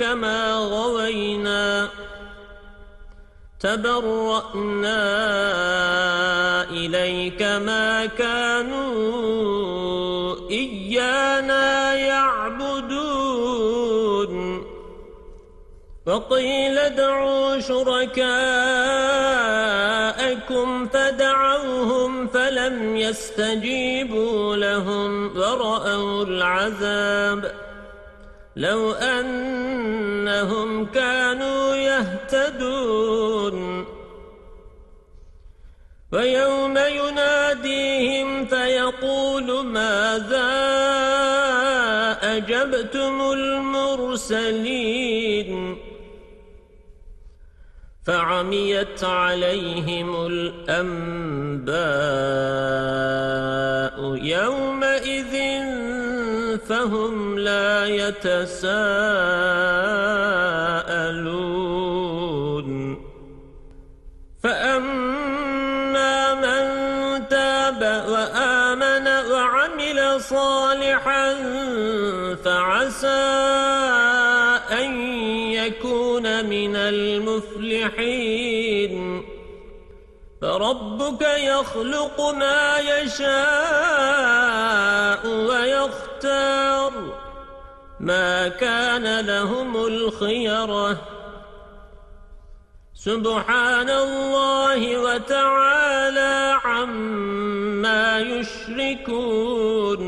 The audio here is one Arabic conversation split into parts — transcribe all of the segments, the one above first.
كما غوينا تبرأنا إليك ما كانوا إيانا يعبدون وقيل ادعوا شركاءكم فدعوهم فلم يستجيبوا لهم ورأوا العذاب لو أنهم كانوا يهتدون. ويوم يناديهم فيقول ماذا أجبتم المرسلين؟ فعميت عليهم الأنباء. يتساءلون. فأما من تاب وآمن وعمل صالحا فعسى أن يكون من المفلحين. فربك يخلق ما يشاء ويختار. ما كان لهم الخيرة. سبحان الله وتعالى عما يشركون.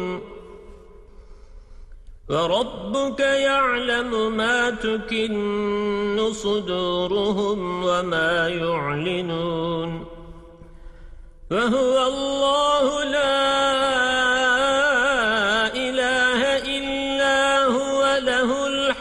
وربك يعلم ما تكن صدورهم وما يعلنون. فهو الله لا